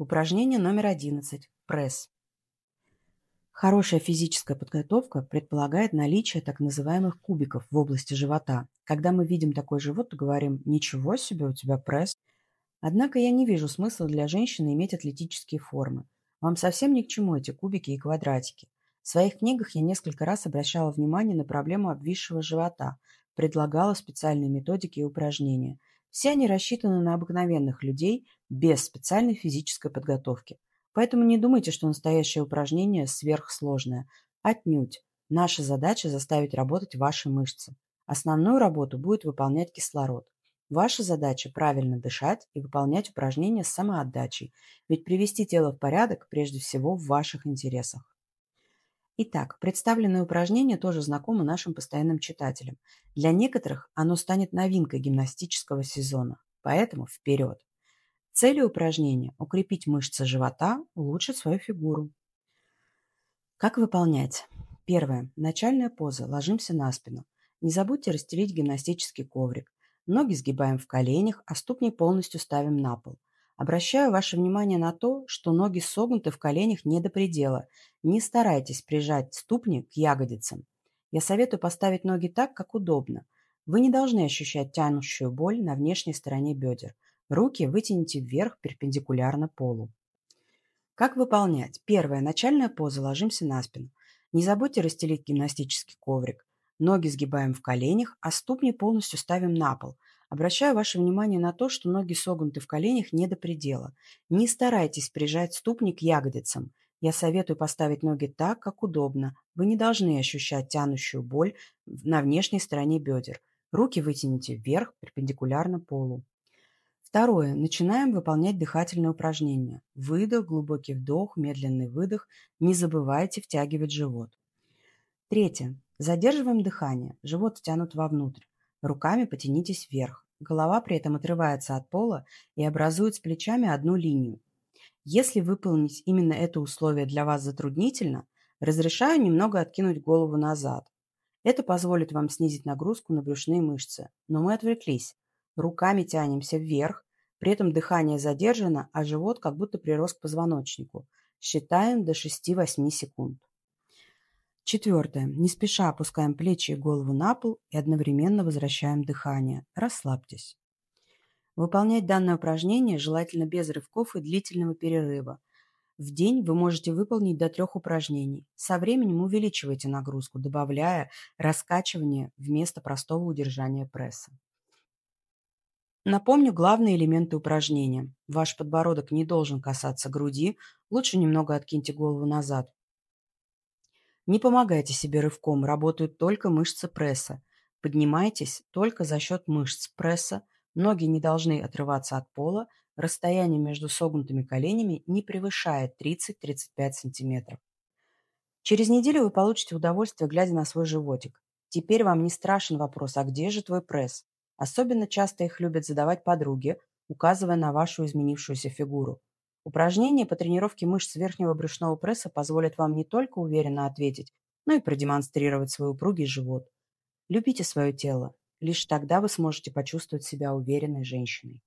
Упражнение номер 11. Пресс. Хорошая физическая подготовка предполагает наличие так называемых кубиков в области живота. Когда мы видим такой живот, то говорим «Ничего себе, у тебя пресс». Однако я не вижу смысла для женщины иметь атлетические формы. Вам совсем ни к чему эти кубики и квадратики. В своих книгах я несколько раз обращала внимание на проблему обвисшего живота, предлагала специальные методики и упражнения. Все они рассчитаны на обыкновенных людей без специальной физической подготовки. Поэтому не думайте, что настоящее упражнение сверхсложное. Отнюдь. Наша задача заставить работать ваши мышцы. Основную работу будет выполнять кислород. Ваша задача – правильно дышать и выполнять упражнения с самоотдачей, ведь привести тело в порядок прежде всего в ваших интересах. Итак, представленное упражнение тоже знакомо нашим постоянным читателям. Для некоторых оно станет новинкой гимнастического сезона. Поэтому вперед! Целью упражнения – укрепить мышцы живота, улучшить свою фигуру. Как выполнять? Первое. Начальная поза. Ложимся на спину. Не забудьте расстелить гимнастический коврик. Ноги сгибаем в коленях, а ступни полностью ставим на пол. Обращаю ваше внимание на то, что ноги согнуты в коленях не до предела. Не старайтесь прижать ступни к ягодицам. Я советую поставить ноги так, как удобно. Вы не должны ощущать тянущую боль на внешней стороне бедер. Руки вытяните вверх перпендикулярно полу. Как выполнять? Первое. Начальная поза. Ложимся на спину. Не забудьте расстелить гимнастический коврик. Ноги сгибаем в коленях, а ступни полностью ставим на пол – Обращаю ваше внимание на то, что ноги согнуты в коленях не до предела. Не старайтесь прижать ступни к ягодицам. Я советую поставить ноги так, как удобно. Вы не должны ощущать тянущую боль на внешней стороне бедер. Руки вытяните вверх, перпендикулярно полу. Второе. Начинаем выполнять дыхательные упражнения. Выдох, глубокий вдох, медленный выдох. Не забывайте втягивать живот. Третье. Задерживаем дыхание. Живот втянут вовнутрь. Руками потянитесь вверх. Голова при этом отрывается от пола и образует с плечами одну линию. Если выполнить именно это условие для вас затруднительно, разрешаю немного откинуть голову назад. Это позволит вам снизить нагрузку на брюшные мышцы. Но мы отвлеклись. Руками тянемся вверх, при этом дыхание задержано, а живот как будто прирос к позвоночнику. Считаем до 6-8 секунд. Четвертое. Не спеша опускаем плечи и голову на пол и одновременно возвращаем дыхание. Расслабьтесь. Выполнять данное упражнение желательно без рывков и длительного перерыва. В день вы можете выполнить до трех упражнений. Со временем увеличивайте нагрузку, добавляя раскачивание вместо простого удержания пресса. Напомню главные элементы упражнения. Ваш подбородок не должен касаться груди, лучше немного откиньте голову назад. Не помогайте себе рывком, работают только мышцы пресса. Поднимайтесь только за счет мышц пресса, ноги не должны отрываться от пола, расстояние между согнутыми коленями не превышает 30-35 см. Через неделю вы получите удовольствие, глядя на свой животик. Теперь вам не страшен вопрос, а где же твой пресс? Особенно часто их любят задавать подруги, указывая на вашу изменившуюся фигуру. Упражнения по тренировке мышц верхнего брюшного пресса позволят вам не только уверенно ответить, но и продемонстрировать свой упругий живот. Любите свое тело. Лишь тогда вы сможете почувствовать себя уверенной женщиной.